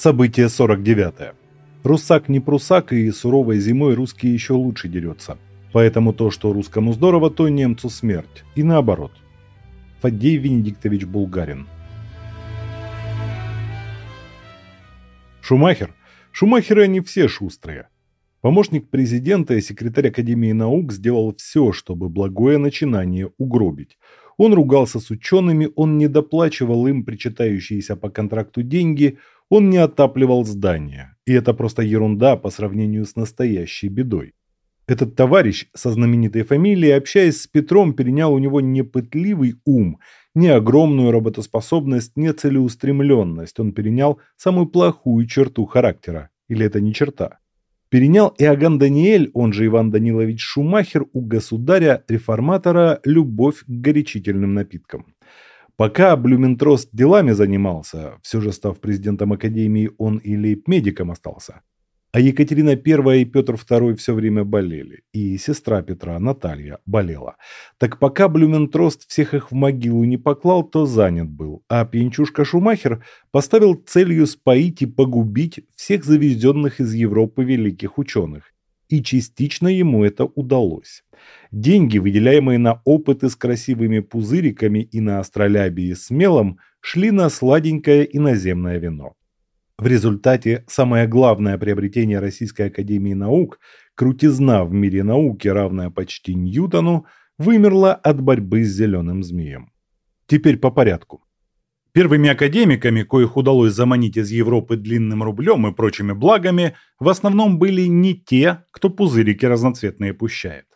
Событие 49. Русак не прусак, и суровой зимой русский еще лучше дерется. Поэтому то, что русскому здорово, то немцу смерть. И наоборот. Фаддей Венедиктович Булгарин. Шумахер. Шумахеры они все шустрые. Помощник президента и секретарь Академии наук сделал все, чтобы благое начинание угробить. Он ругался с учеными, он не доплачивал им причитающиеся по контракту деньги, он не отапливал здания. И это просто ерунда по сравнению с настоящей бедой. Этот товарищ со знаменитой фамилией, общаясь с Петром, перенял у него не пытливый ум, не огромную работоспособность, не целеустремленность. Он перенял самую плохую черту характера. Или это не черта? перенял Иоганн Даниэль, он же Иван Данилович Шумахер, у государя-реформатора любовь к горячительным напиткам. Пока Блюментрост делами занимался, все же став президентом Академии, он и лейб-медиком остался, а Екатерина I и Петр II все время болели, и сестра Петра, Наталья, болела. Так пока Блюментрост всех их в могилу не поклал, то занят был, а пьянчушка Шумахер поставил целью споить и погубить всех завезенных из Европы великих ученых. И частично ему это удалось. Деньги, выделяемые на опыты с красивыми пузыриками и на астролябии с мелом, шли на сладенькое иноземное вино. В результате самое главное приобретение Российской Академии Наук, крутизна в мире науки, равная почти Ньютону, вымерла от борьбы с зеленым змеем. Теперь по порядку. Первыми академиками, коих удалось заманить из Европы длинным рублем и прочими благами, в основном были не те, кто пузырики разноцветные пущает.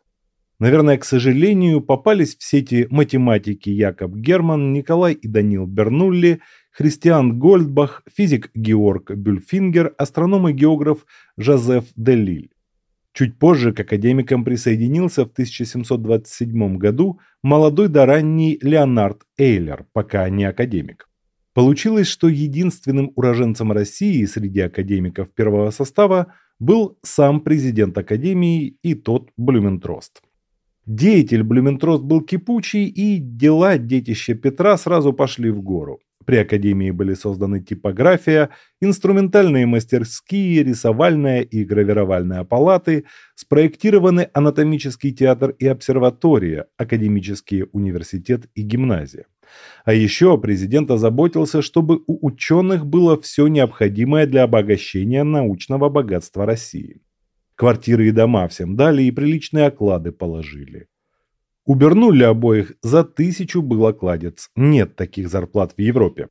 Наверное, к сожалению, попались в сети математики Якоб Герман, Николай и Данил Бернулли Христиан Гольдбах, физик Георг Бюльфингер, астроном и географ Жозеф Делиль. Чуть позже к академикам присоединился в 1727 году молодой да ранний Леонард Эйлер, пока не академик. Получилось, что единственным уроженцем России среди академиков первого состава был сам президент академии и тот Блюментрост. Деятель Блюментрост был кипучий, и дела детища Петра сразу пошли в гору. При Академии были созданы типография, инструментальные мастерские, рисовальная и гравировальная палаты, спроектированы анатомический театр и обсерватория, академический университет и гимназия. А еще президент озаботился, чтобы у ученых было все необходимое для обогащения научного богатства России. Квартиры и дома всем дали и приличные оклады положили. У Бернулли обоих за тысячу был окладец. Нет таких зарплат в Европе.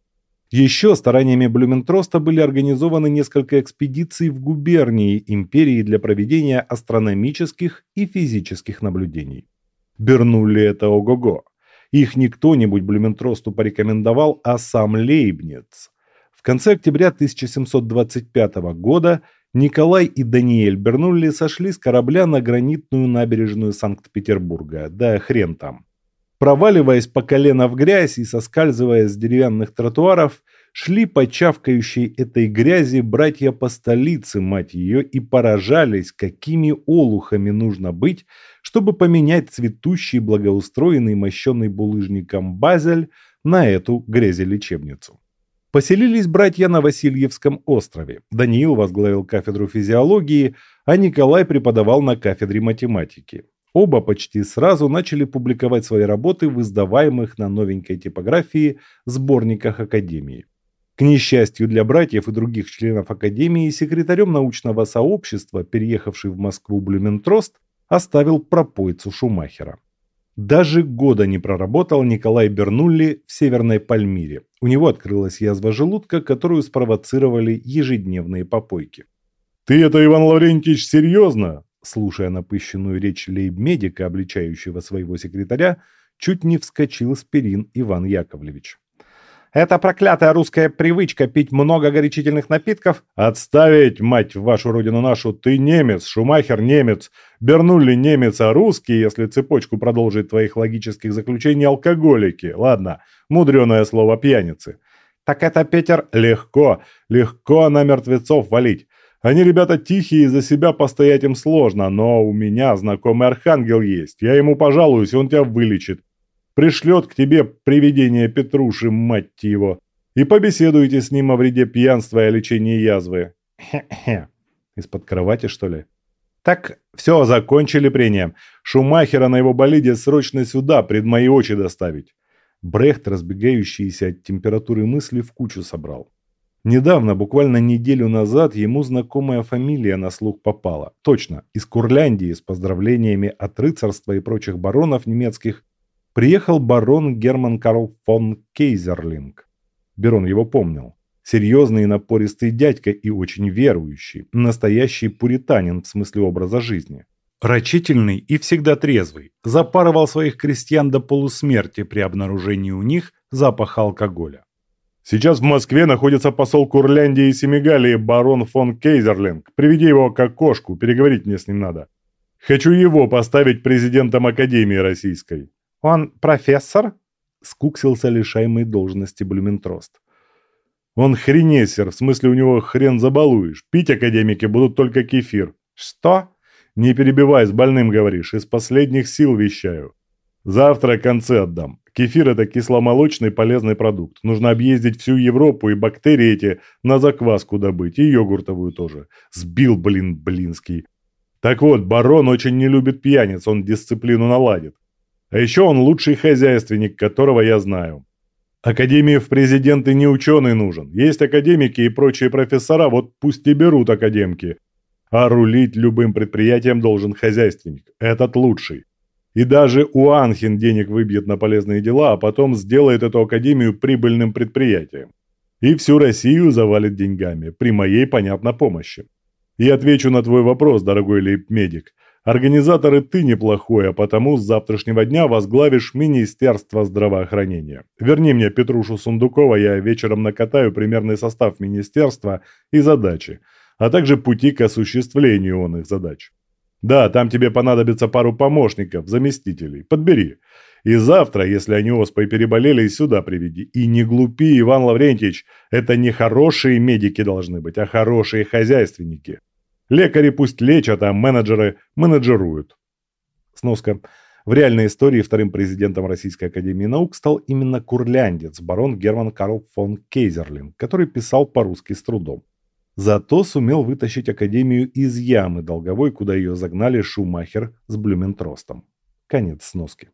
Еще стараниями Блюментроста были организованы несколько экспедиций в губернии империи для проведения астрономических и физических наблюдений. Бернулли это ого-го. Их не кто-нибудь Блюментросту порекомендовал, а сам Лейбниц. В конце октября 1725 года Николай и Даниэль Бернулли сошли с корабля на гранитную набережную Санкт-Петербурга. Да хрен там. Проваливаясь по колено в грязь и соскальзывая с деревянных тротуаров, шли по чавкающей этой грязи братья по столице, мать ее, и поражались, какими олухами нужно быть, чтобы поменять цветущий, благоустроенный, мощенный булыжником Базель на эту грязелечебницу. Поселились братья на Васильевском острове. Даниил возглавил кафедру физиологии, а Николай преподавал на кафедре математики. Оба почти сразу начали публиковать свои работы в издаваемых на новенькой типографии сборниках Академии. К несчастью для братьев и других членов Академии, секретарем научного сообщества, переехавший в Москву Блюментрост, оставил пропойцу Шумахера. Даже года не проработал Николай Бернулли в Северной Пальмире. У него открылась язва желудка, которую спровоцировали ежедневные попойки. «Ты это, Иван Лаврентьевич, серьезно?» Слушая напыщенную речь лейб-медика, обличающего своего секретаря, чуть не вскочил с перин Иван Яковлевич. Это проклятая русская привычка пить много горячительных напитков. Отставить, мать, вашу родину нашу, ты немец, Шумахер немец, Бернулли немец, а русский, если цепочку продолжить твоих логических заключений, алкоголики. Ладно, мудреное слово пьяницы. Так это, Петер, легко, легко на мертвецов валить. Они, ребята, тихие, за себя постоять им сложно, но у меня знакомый архангел есть. Я ему пожалуюсь, он тебя вылечит. Пришлет к тебе привидение Петруши, мать его. и побеседуйте с ним о вреде пьянства и о лечении язвы. Хе-хе. Из-под кровати, что ли? Так, все, закончили прением. Шумахера на его болиде срочно сюда, пред мои очи доставить. Брехт, разбегающиеся от температуры мысли, в кучу собрал. Недавно, буквально неделю назад, ему знакомая фамилия на слух попала. Точно, из Курляндии с поздравлениями от рыцарства и прочих баронов немецких приехал барон Герман Карл фон Кейзерлинг. Берон его помнил. Серьезный и напористый дядька и очень верующий, настоящий пуританин в смысле образа жизни. Рачительный и всегда трезвый, запарывал своих крестьян до полусмерти при обнаружении у них запаха алкоголя. Сейчас в Москве находится посол Курляндии и Семигалии барон фон Кейзерлинг. Приведи его к окошку, переговорить мне с ним надо. Хочу его поставить президентом Академии Российской». «Он профессор?» – скуксился лишаемый должности Блюментрост. «Он хренесер, в смысле у него хрен забалуешь. Пить академики будут только кефир». «Что?» «Не перебивай, с больным говоришь, из последних сил вещаю. Завтра концы отдам. Кефир – это кисломолочный полезный продукт. Нужно объездить всю Европу и бактерии эти на закваску добыть, и йогуртовую тоже. Сбил, блин, блинский. Так вот, барон очень не любит пьяниц, он дисциплину наладит. А еще он лучший хозяйственник, которого я знаю. Академии в президенты не ученый нужен. Есть академики и прочие профессора, вот пусть и берут академки. А рулить любым предприятием должен хозяйственник. Этот лучший. И даже Уанхин денег выбьет на полезные дела, а потом сделает эту академию прибыльным предприятием. И всю Россию завалит деньгами, при моей, понятно, помощи. И отвечу на твой вопрос, дорогой лейб-медик. Организаторы ты неплохой, а потому с завтрашнего дня возглавишь Министерство здравоохранения. Верни мне Петрушу Сундукова, я вечером накатаю примерный состав министерства и задачи, а также пути к осуществлению он их задач. Да, там тебе понадобится пару помощников, заместителей. Подбери. И завтра, если они оспой переболели, сюда приведи. И не глупи, Иван Лаврентьевич, это не хорошие медики должны быть, а хорошие хозяйственники. Лекари пусть лечат, а менеджеры менеджеруют. Сноска. В реальной истории вторым президентом Российской Академии Наук стал именно курляндец, барон Герман Карл фон Кейзерлин, который писал по-русски с трудом. Зато сумел вытащить Академию из ямы долговой, куда ее загнали Шумахер с Блюментростом. Конец сноски.